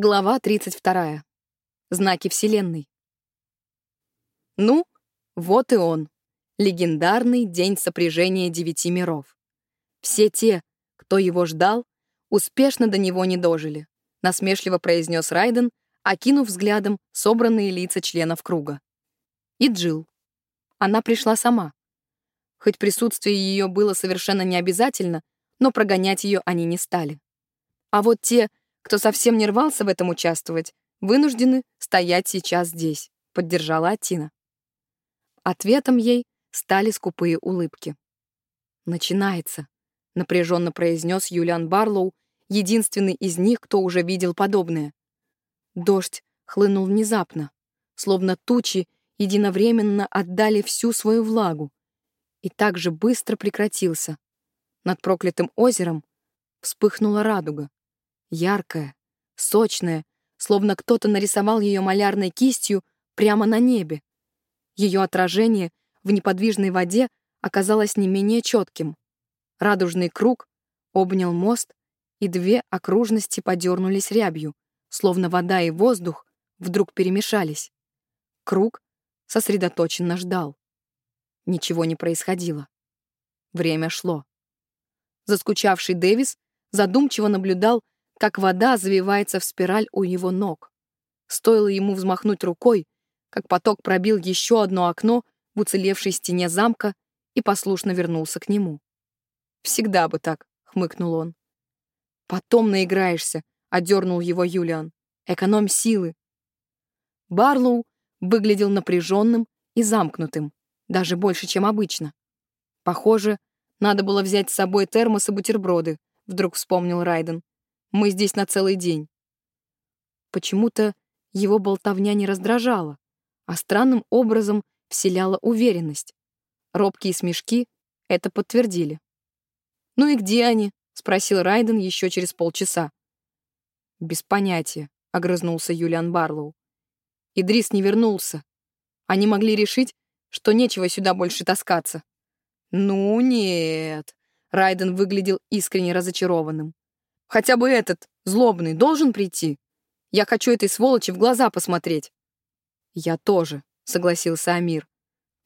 Глава 32. Знаки Вселенной. Ну, вот и он. Легендарный день сопряжения девяти миров. Все те, кто его ждал, успешно до него не дожили, насмешливо произнес Райден, окинув взглядом собранные лица членов круга. И Джил. Она пришла сама. Хоть присутствие ее было совершенно необязательно, но прогонять ее они не стали. А вот те, кто совсем не рвался в этом участвовать, вынуждены стоять сейчас здесь», — поддержала Атина. Ответом ей стали скупые улыбки. «Начинается», — напряженно произнес Юлиан Барлоу, единственный из них, кто уже видел подобное. Дождь хлынул внезапно, словно тучи единовременно отдали всю свою влагу, и так же быстро прекратился. Над проклятым озером вспыхнула радуга яркая, сочная, словно кто-то нарисовал ее малярной кистью прямо на небе. Ее отражение в неподвижной воде оказалось не менее четким. Радужный круг обнял мост, и две окружности подернулись рябью, словно вода и воздух вдруг перемешались. Круг сосредоточенно ждал. Ничего не происходило. Время шло. Заскучавший Дэвис задумчиво наблюдал как вода завивается в спираль у его ног. Стоило ему взмахнуть рукой, как поток пробил еще одно окно в уцелевшей стене замка и послушно вернулся к нему. «Всегда бы так», — хмыкнул он. «Потом наиграешься», — одернул его Юлиан. «Экономь силы». Барлоу выглядел напряженным и замкнутым, даже больше, чем обычно. Похоже, надо было взять с собой термос и бутерброды, вдруг вспомнил Райден. Мы здесь на целый день». Почему-то его болтовня не раздражала, а странным образом вселяла уверенность. Робкие смешки это подтвердили. «Ну и где они?» — спросил Райден еще через полчаса. «Без понятия», — огрызнулся Юлиан Барлоу. Идрис не вернулся. Они могли решить, что нечего сюда больше таскаться. «Ну нет», — Райден выглядел искренне разочарованным. Хотя бы этот, злобный, должен прийти. Я хочу этой сволочи в глаза посмотреть. Я тоже, согласился Амир.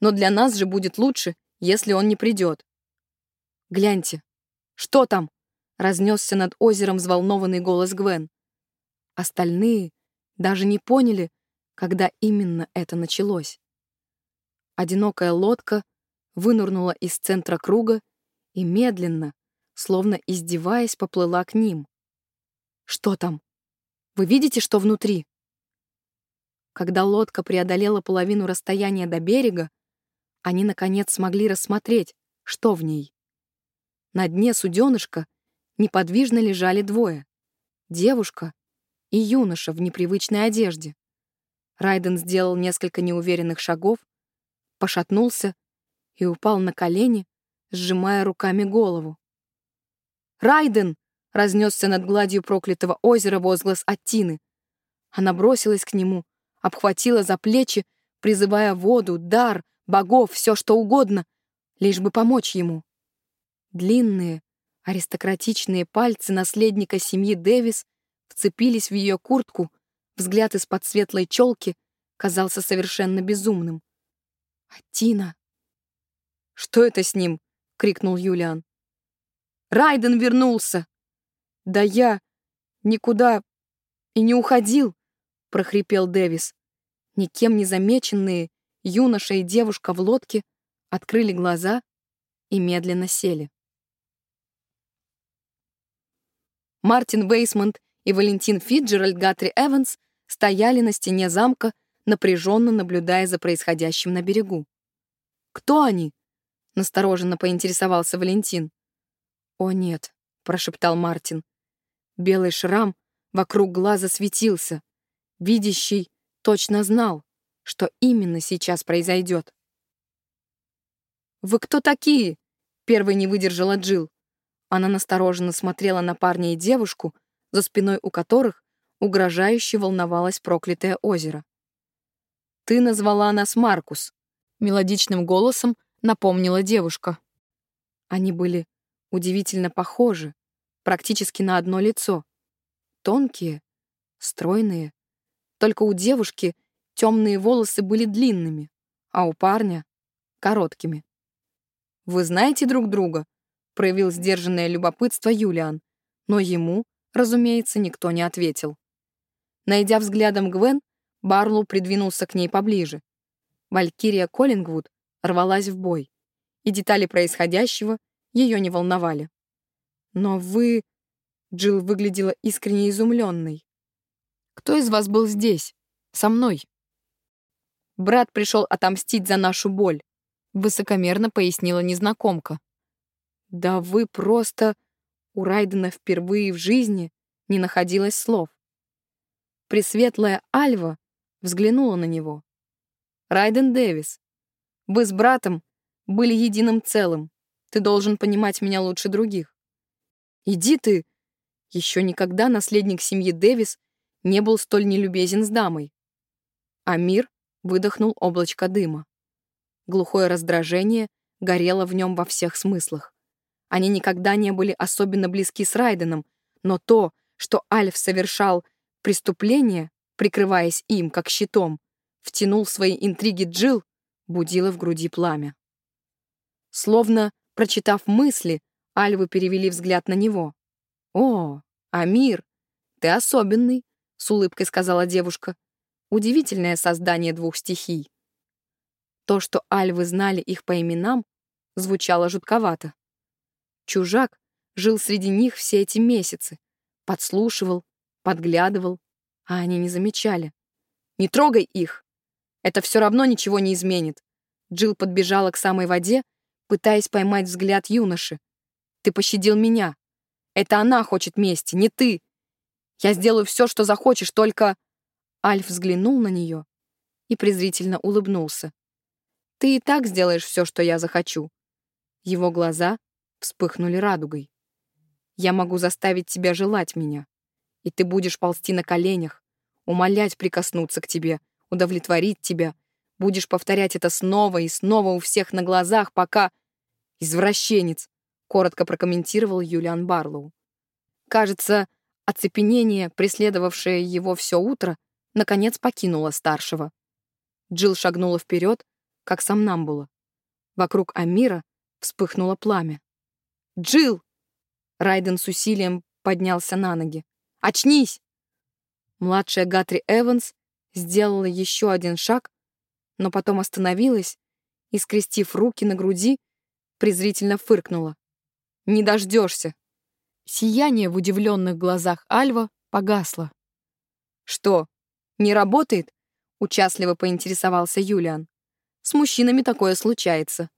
Но для нас же будет лучше, если он не придет. Гляньте. Что там? Разнесся над озером взволнованный голос Гвен. Остальные даже не поняли, когда именно это началось. Одинокая лодка вынурнула из центра круга и медленно, словно издеваясь, поплыла к ним. «Что там? Вы видите, что внутри?» Когда лодка преодолела половину расстояния до берега, они, наконец, смогли рассмотреть, что в ней. На дне суденышка неподвижно лежали двое — девушка и юноша в непривычной одежде. Райден сделал несколько неуверенных шагов, пошатнулся и упал на колени, сжимая руками голову. «Райден!» — разнесся над гладью проклятого озера возглас Аттины. Она бросилась к нему, обхватила за плечи, призывая воду, дар, богов, все что угодно, лишь бы помочь ему. Длинные, аристократичные пальцы наследника семьи Дэвис вцепились в ее куртку, взгляд из-под светлой челки казался совершенно безумным. «Аттина!» «Что это с ним?» — крикнул Юлиан. Райден вернулся!» «Да я никуда и не уходил!» — прохрипел Дэвис. Никем не замеченные юноша и девушка в лодке открыли глаза и медленно сели. Мартин Вейсмонт и Валентин Фиджеральд Гатри Эванс стояли на стене замка, напряженно наблюдая за происходящим на берегу. «Кто они?» — настороженно поинтересовался Валентин. «О нет», — прошептал Мартин. Белый шрам вокруг глаза светился. Видящий точно знал, что именно сейчас произойдет. «Вы кто такие?» — первой не выдержала Джил. Она настороженно смотрела на парня и девушку, за спиной у которых угрожающе волновалось проклятое озеро. «Ты назвала нас Маркус», — мелодичным голосом напомнила девушка. Они были удивительно похожи, практически на одно лицо. Тонкие, стройные. Только у девушки темные волосы были длинными, а у парня — короткими. «Вы знаете друг друга?» — проявил сдержанное любопытство Юлиан, но ему, разумеется, никто не ответил. Найдя взглядом Гвен, Барлоу придвинулся к ней поближе. Валькирия Коллингвуд рвалась в бой, и детали происходящего ее не волновали. «Но вы...» — Джилл выглядела искренне изумленной. «Кто из вас был здесь? Со мной?» «Брат пришел отомстить за нашу боль», — высокомерно пояснила незнакомка. «Да вы просто...» У Райдена впервые в жизни не находилось слов. Пресветлая Альва взглянула на него. «Райден Дэвис, вы с братом были единым целым. Ты должен понимать меня лучше других. Иди ты!» Еще никогда наследник семьи Дэвис не был столь нелюбезен с дамой. Амир выдохнул облачко дыма. Глухое раздражение горело в нем во всех смыслах. Они никогда не были особенно близки с Райденом, но то, что Альф совершал преступление, прикрываясь им, как щитом, втянул свои интриги Джил, будило в груди пламя. Словно, прочитав мысли, Альвы перевели взгляд на него. «О, Амир, ты особенный», — с улыбкой сказала девушка. «Удивительное создание двух стихий». То, что Альвы знали их по именам, звучало жутковато. Чужак жил среди них все эти месяцы, подслушивал, подглядывал, а они не замечали. «Не трогай их! Это все равно ничего не изменит!» Джилл подбежала к самой воде, пытаясь поймать взгляд юноши. «Ты пощадил меня. Это она хочет мести, не ты. Я сделаю все, что захочешь, только...» Альф взглянул на нее и презрительно улыбнулся. «Ты и так сделаешь все, что я захочу». Его глаза вспыхнули радугой. «Я могу заставить тебя желать меня и ты будешь ползти на коленях, умолять прикоснуться к тебе, удовлетворить тебя, будешь повторять это снова и снова у всех на глазах, пока... «Извращенец», — коротко прокомментировал Юлиан Барлоу. Кажется, оцепенение, преследовавшее его все утро, наконец покинуло старшего. Джилл шагнула вперед, как сам Намбула. Вокруг Амира вспыхнуло пламя. «Джилл!» Райден с усилием поднялся на ноги. Очнись!» Младшая Гатри Эванс сделала еще один шаг, но потом остановилась и, скрестив руки на груди, презрительно фыркнула. «Не дождешься!» Сияние в удивленных глазах Альва погасло. «Что, не работает?» — участливо поинтересовался Юлиан. «С мужчинами такое случается».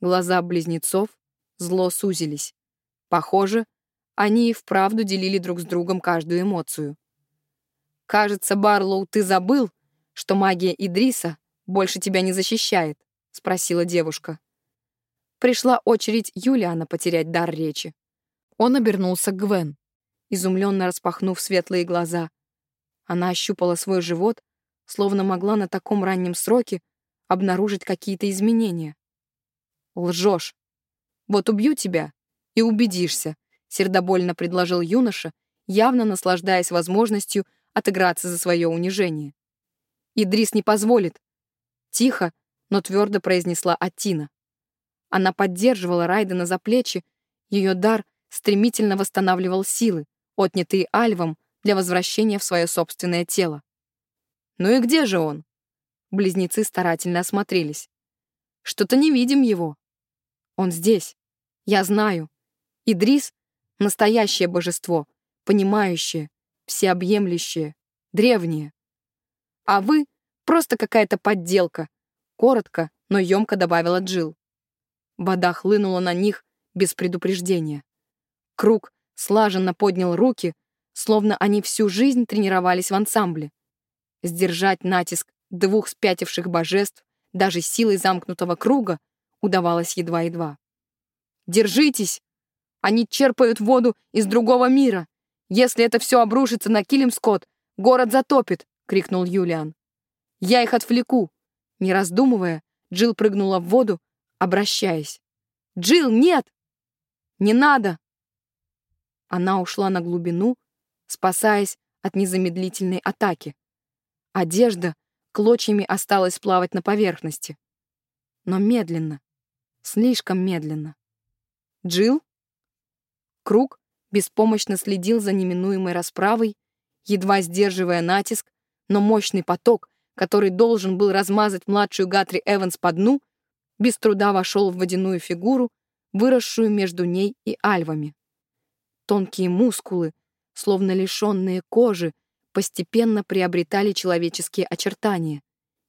Глаза близнецов зло сузились. Похоже, они и вправду делили друг с другом каждую эмоцию. «Кажется, Барлоу, ты забыл, что магия Идриса больше тебя не защищает?» — спросила девушка. Пришла очередь Юлиана потерять дар речи. Он обернулся к Гвен, изумленно распахнув светлые глаза. Она ощупала свой живот, словно могла на таком раннем сроке обнаружить какие-то изменения. «Лжешь. Вот убью тебя, и убедишься, сердобольно предложил юноша, явно наслаждаясь возможностью отыграться за свое унижение. «Идрис не позволит», — тихо, но твердо произнесла Аттина. Она поддерживала Райдена за плечи, ее дар стремительно восстанавливал силы, отнятые Альвом для возвращения в свое собственное тело. «Ну и где же он?» Близнецы старательно осмотрелись. «Что-то не видим его». «Он здесь. Я знаю. Идрис Настоящее божество, понимающее, всеобъемлющее, древнее. А вы — просто какая-то подделка, коротко, но емко добавила Джил. Вода хлынула на них без предупреждения. Круг слаженно поднял руки, словно они всю жизнь тренировались в ансамбле. Сдержать натиск двух спятивших божеств даже силой замкнутого круга удавалось едва-едва. «Держитесь!» Они черпают воду из другого мира. Если это все обрушится на Килимскот, город затопит!» — крикнул Юлиан. «Я их отвлеку!» Не раздумывая, Джилл прыгнула в воду, обращаясь. «Джилл, нет! Не надо!» Она ушла на глубину, спасаясь от незамедлительной атаки. Одежда клочьями осталась плавать на поверхности. Но медленно, слишком медленно. Джил? Круг беспомощно следил за неминуемой расправой, едва сдерживая натиск, но мощный поток, который должен был размазать младшую Гатри Эванс по дну, без труда вошел в водяную фигуру, выросшую между ней и альвами. Тонкие мускулы, словно лишенные кожи, постепенно приобретали человеческие очертания.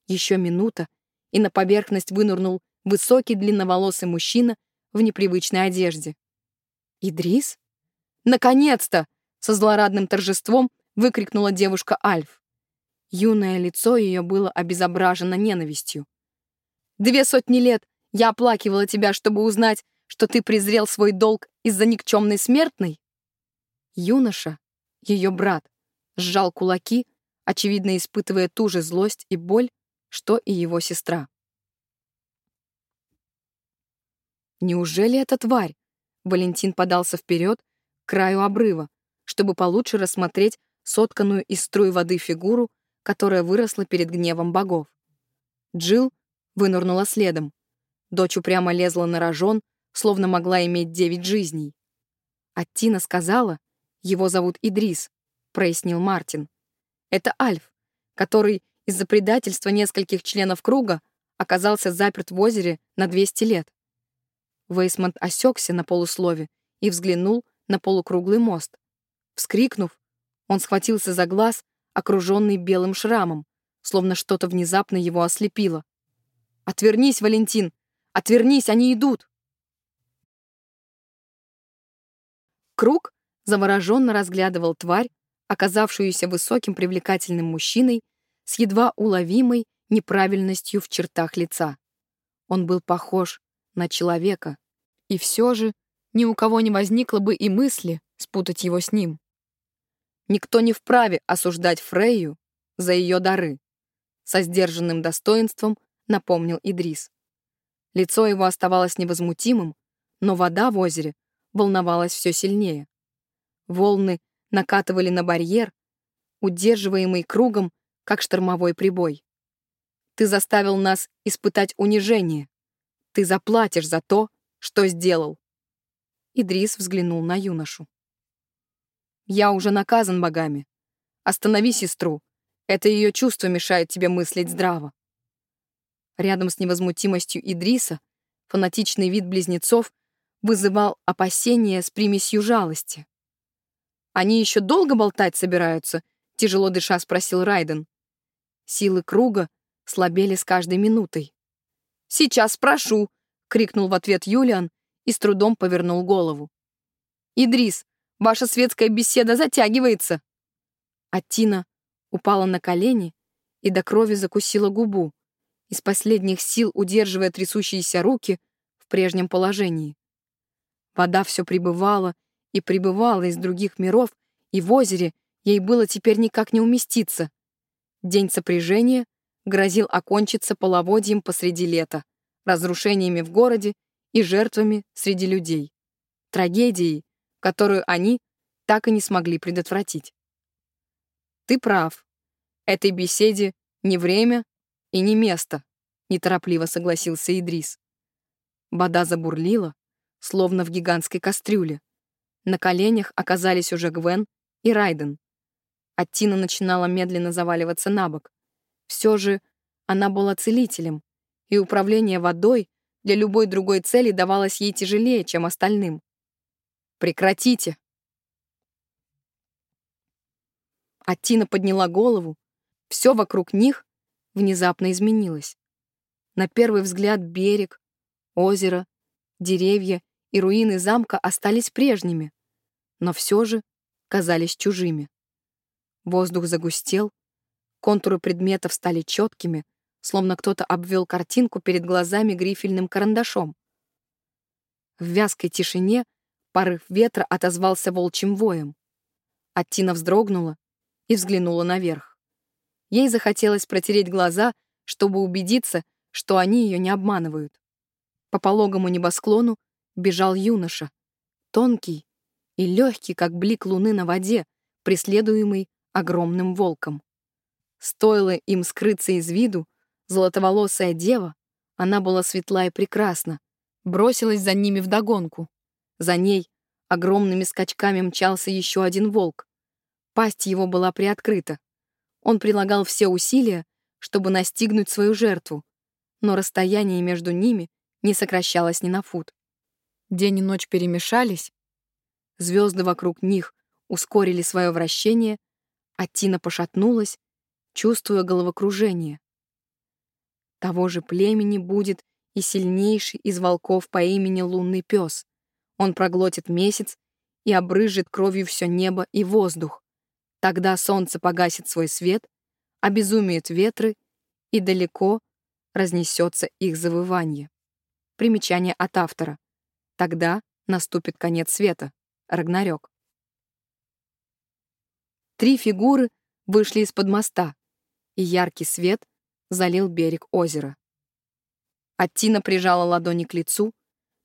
Еще минута, и на поверхность вынырнул высокий длинноволосый мужчина в непривычной одежде. «Идрис? Наконец-то!» — со злорадным торжеством выкрикнула девушка Альф. Юное лицо ее было обезображено ненавистью. «Две сотни лет я оплакивала тебя, чтобы узнать, что ты презрел свой долг из-за никчемной смертной?» Юноша, ее брат, сжал кулаки, очевидно испытывая ту же злость и боль, что и его сестра. Неужели эта тварь? Валентин подался вперед, к краю обрыва, чтобы получше рассмотреть сотканную из струй воды фигуру, которая выросла перед гневом богов. Джил вынырнула следом. Дочь упрямо лезла на рожон, словно могла иметь девять жизней. А Тина сказала, его зовут Идрис, прояснил Мартин. Это Альф, который из-за предательства нескольких членов круга оказался заперт в озере на 200 лет. Вейсмонт осекся на полуслове и взглянул на полукруглый мост. Вскрикнув, он схватился за глаз, окруженный белым шрамом, словно что-то внезапно его ослепило. «Отвернись, Валентин! Отвернись, они идут!» Круг завороженно разглядывал тварь, оказавшуюся высоким привлекательным мужчиной с едва уловимой неправильностью в чертах лица. Он был похож на человека, и все же ни у кого не возникло бы и мысли спутать его с ним. Никто не вправе осуждать Фрейю за ее дары, со сдержанным достоинством напомнил Идрис. Лицо его оставалось невозмутимым, но вода в озере волновалась все сильнее. Волны накатывали на барьер, удерживаемый кругом, как штормовой прибой. Ты заставил нас испытать унижение. Ты заплатишь за то, что сделал. Идрис взглянул на юношу. Я уже наказан богами. Останови сестру. Это ее чувство мешает тебе мыслить здраво. Рядом с невозмутимостью Идриса фанатичный вид близнецов вызывал опасения с примесью жалости. «Они еще долго болтать собираются?» — тяжело дыша спросил Райден. Силы круга слабели с каждой минутой. «Сейчас спрошу!» — крикнул в ответ Юлиан и с трудом повернул голову. «Идрис, ваша светская беседа затягивается!» А Тина упала на колени и до крови закусила губу, из последних сил удерживая трясущиеся руки в прежнем положении. Вода все прибывала и прибывала из других миров, и в озере ей было теперь никак не уместиться. День сопряжения грозил окончиться половодьем посреди лета, разрушениями в городе и жертвами среди людей. Трагедией, которую они так и не смогли предотвратить. Ты прав. Этой беседе не время и не место, неторопливо согласился Идрис. Вода забурлила, словно в гигантской кастрюле. На коленях оказались уже Гвен и Райден. А Тина начинала медленно заваливаться на бок. Все же она была целителем, и управление водой для любой другой цели давалось ей тяжелее, чем остальным. «Прекратите!» А Тина подняла голову. Все вокруг них внезапно изменилось. На первый взгляд берег, озеро, деревья и руины замка остались прежними, но все же казались чужими. Воздух загустел, контуры предметов стали четкими, словно кто-то обвел картинку перед глазами грифельным карандашом. В вязкой тишине порыв ветра отозвался волчьим воем. Аттина вздрогнула и взглянула наверх. Ей захотелось протереть глаза, чтобы убедиться, что они ее не обманывают. По пологому небосклону бежал юноша, тонкий и легкий, как блик луны на воде, преследуемый огромным волком. Стоило им скрыться из виду, золотоволосая дева, она была светла и прекрасна, бросилась за ними вдогонку. За ней огромными скачками мчался еще один волк. Пасть его была приоткрыта. Он прилагал все усилия, чтобы настигнуть свою жертву, но расстояние между ними не сокращалось ни на фут. День и ночь перемешались, звезды вокруг них ускорили свое вращение, а Тина пошатнулась, чувствуя головокружение. Того же племени будет и сильнейший из волков по имени Лунный Пес. Он проглотит месяц и обрыжет кровью все небо и воздух. Тогда солнце погасит свой свет, обезумеют ветры, и далеко разнесется их завывание. Примечание от автора. Тогда наступит конец света. Рагнарёк. Три фигуры вышли из-под моста, и яркий свет залил берег озера. Аттина прижала ладони к лицу,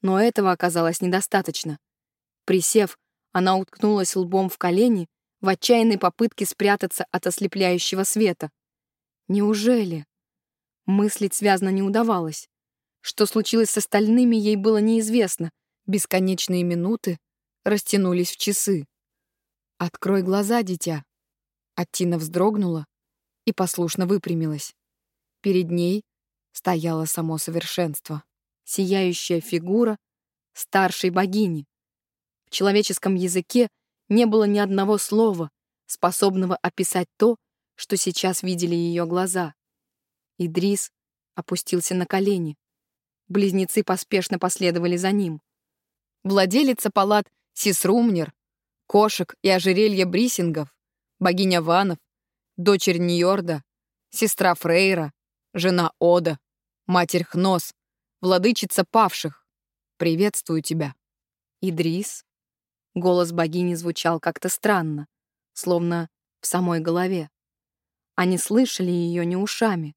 но этого оказалось недостаточно. Присев, она уткнулась лбом в колени в отчаянной попытке спрятаться от ослепляющего света. Неужели? Мыслить связно не удавалось. Что случилось с остальными, ей было неизвестно. Бесконечные минуты растянулись в часы. «Открой глаза, дитя!» Аттина вздрогнула и послушно выпрямилась. Перед ней стояло само совершенство. Сияющая фигура старшей богини. В человеческом языке не было ни одного слова, способного описать то, что сейчас видели ее глаза. Идрис опустился на колени. Близнецы поспешно последовали за ним. Владелица палат Сисрумнер, кошек и ожерелья брисингов, богиня Ванов, дочерь Ньорда, сестра Фрейра, жена Ода, матерь Хнос, владычица павших. Приветствую тебя. Идрис. Голос богини звучал как-то странно, словно в самой голове. Они слышали ее не ушами,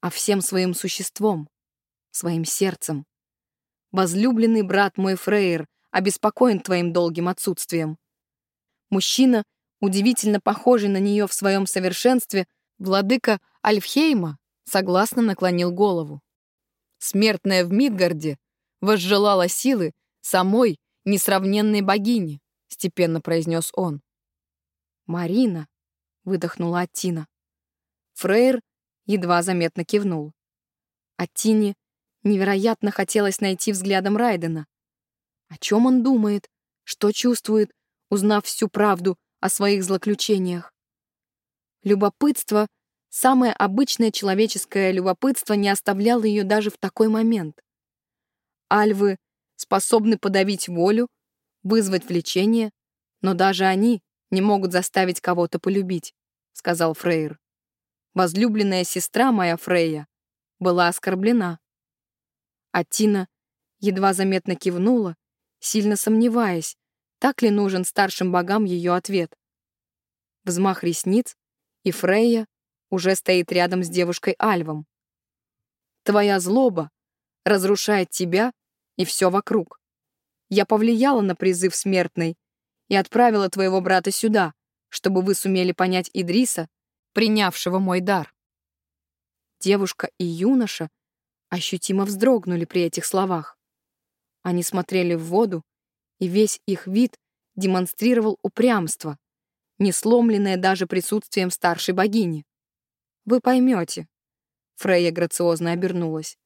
а всем своим существом, своим сердцем. Возлюбленный брат мой Фрейр обеспокоен твоим долгим отсутствием. Мужчина, удивительно похожий на нее в своем совершенстве, владыка Альфхейма, согласно наклонил голову. Смертная в Мидгарде возжелала силы самой несравненной богини, степенно произнес он. «Марина», — выдохнула Аттина. Фрейр едва заметно кивнул. Аттине невероятно хотелось найти взглядом Райдена. О чем он думает? Что чувствует, узнав всю правду о своих злоключениях? Любопытство, самое обычное человеческое любопытство, не оставляло ее даже в такой момент. Альвы способны подавить волю, вызвать влечение, но даже они не могут заставить кого-то полюбить, сказал Фрейр. Возлюбленная сестра моя Фрейя была оскорблена. А Тина едва заметно кивнула, сильно сомневаясь, так ли нужен старшим богам ее ответ. Взмах ресниц, и Фрейя уже стоит рядом с девушкой Альвом. Твоя злоба разрушает тебя и все вокруг. Я повлияла на призыв смертной и отправила твоего брата сюда, чтобы вы сумели понять Идриса принявшего мой дар. Девушка и юноша ощутимо вздрогнули при этих словах. Они смотрели в воду, и весь их вид демонстрировал упрямство, не сломленное даже присутствием старшей богини. «Вы поймете», — Фрейя грациозно обернулась.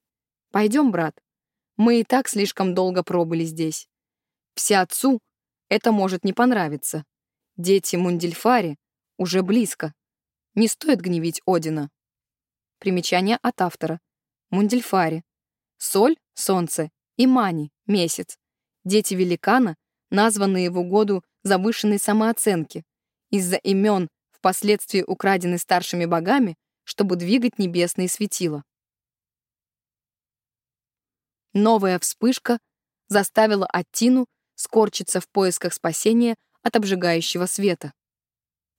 «Пойдем, брат. Мы и так слишком долго пробыли здесь. Все отцу это может не понравиться. Дети Мундельфари уже близко. Не стоит гневить Одина. Примечание от автора. Мундельфари. Соль — солнце, и Мани — месяц. Дети великана, названные в угоду завышенной самооценки, из-за имен, впоследствии украдены старшими богами, чтобы двигать небесные светила. Новая вспышка заставила Аттину скорчиться в поисках спасения от обжигающего света.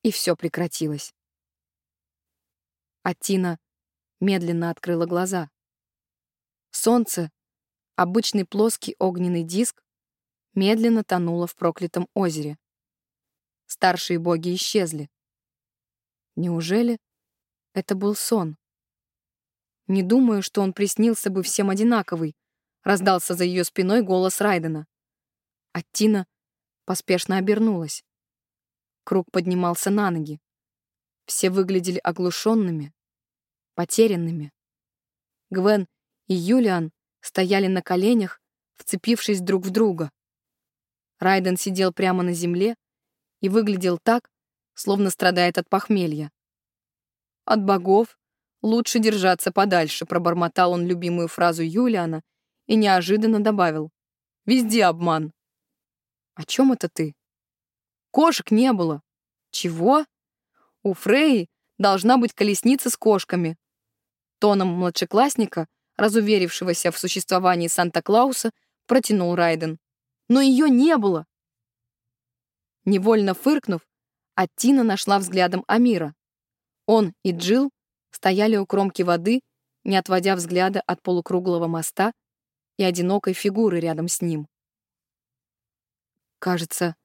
И все прекратилось а Тина медленно открыла глаза. Солнце, обычный плоский огненный диск, медленно тонуло в проклятом озере. Старшие боги исчезли. Неужели это был сон? Не думаю, что он приснился бы всем одинаковый, раздался за ее спиной голос Райдена. А Тина поспешно обернулась. Круг поднимался на ноги. Все выглядели оглушенными, потерянными. Гвен и Юлиан стояли на коленях, вцепившись друг в друга. Райден сидел прямо на земле и выглядел так, словно страдает от похмелья. От богов лучше держаться подальше, пробормотал он любимую фразу Юлиана и неожиданно добавил. Везде обман. О чем это ты? Кошек не было. Чего? У Фреи должна быть колесница с кошками. Тоном младшеклассника, разуверившегося в существовании Санта-Клауса, протянул Райден. Но ее не было. Невольно фыркнув, Аттина нашла взглядом Амира. Он и Джил стояли у кромки воды, не отводя взгляда от полукруглого моста и одинокой фигуры рядом с ним. «Кажется,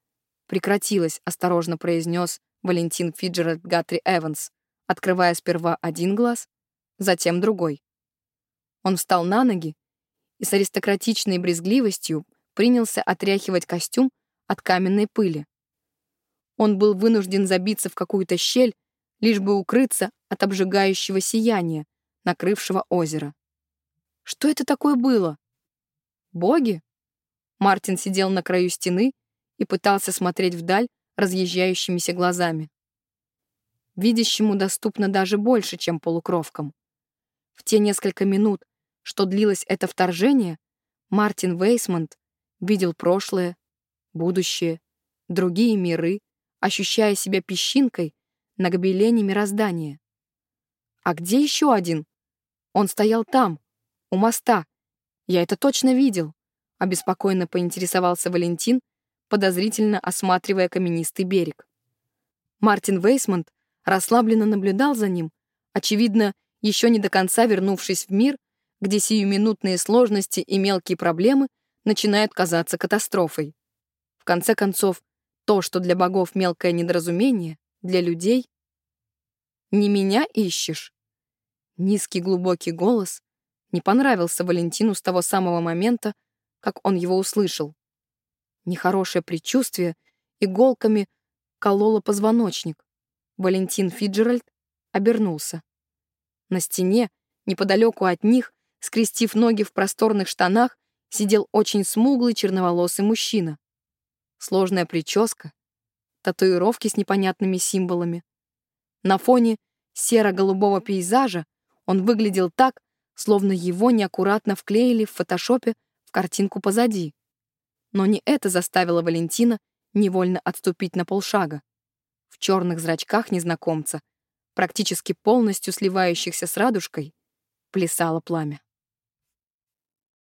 прекратилось», — осторожно произнес Валентин Фиджеральд Гатри Эванс, открывая сперва один глаз, затем другой. Он встал на ноги и с аристократичной брезгливостью принялся отряхивать костюм от каменной пыли. Он был вынужден забиться в какую-то щель, лишь бы укрыться от обжигающего сияния, накрывшего озеро. Что это такое было? Боги? Мартин сидел на краю стены и пытался смотреть вдаль разъезжающимися глазами. Видящему доступно даже больше, чем полукровкам. В те несколько минут, что длилось это вторжение, Мартин Вейсмонт видел прошлое, будущее, другие миры, ощущая себя песчинкой на гобелене мироздания. А где еще один? Он стоял там, у моста. Я это точно видел, обеспокоенно поинтересовался Валентин, подозрительно осматривая каменистый берег. Мартин Вейсмонт расслабленно наблюдал за ним, очевидно, еще не до конца вернувшись в мир, где сиюминутные сложности и мелкие проблемы начинают казаться катастрофой. В конце концов, то, что для богов мелкое недоразумение, для людей... «Не меня ищешь?» Низкий глубокий голос не понравился Валентину с того самого момента, как он его услышал. Нехорошее предчувствие иголками кололо позвоночник. Валентин Фиджеральд обернулся. На стене, неподалеку от них, скрестив ноги в просторных штанах, сидел очень смуглый черноволосый мужчина. Сложная прическа, татуировки с непонятными символами. На фоне серо-голубого пейзажа он выглядел так, словно его неаккуратно вклеили в фотошопе в картинку позади. Но не это заставило Валентина невольно отступить на полшага. В черных зрачках незнакомца, практически полностью сливающихся с радужкой, плясало пламя.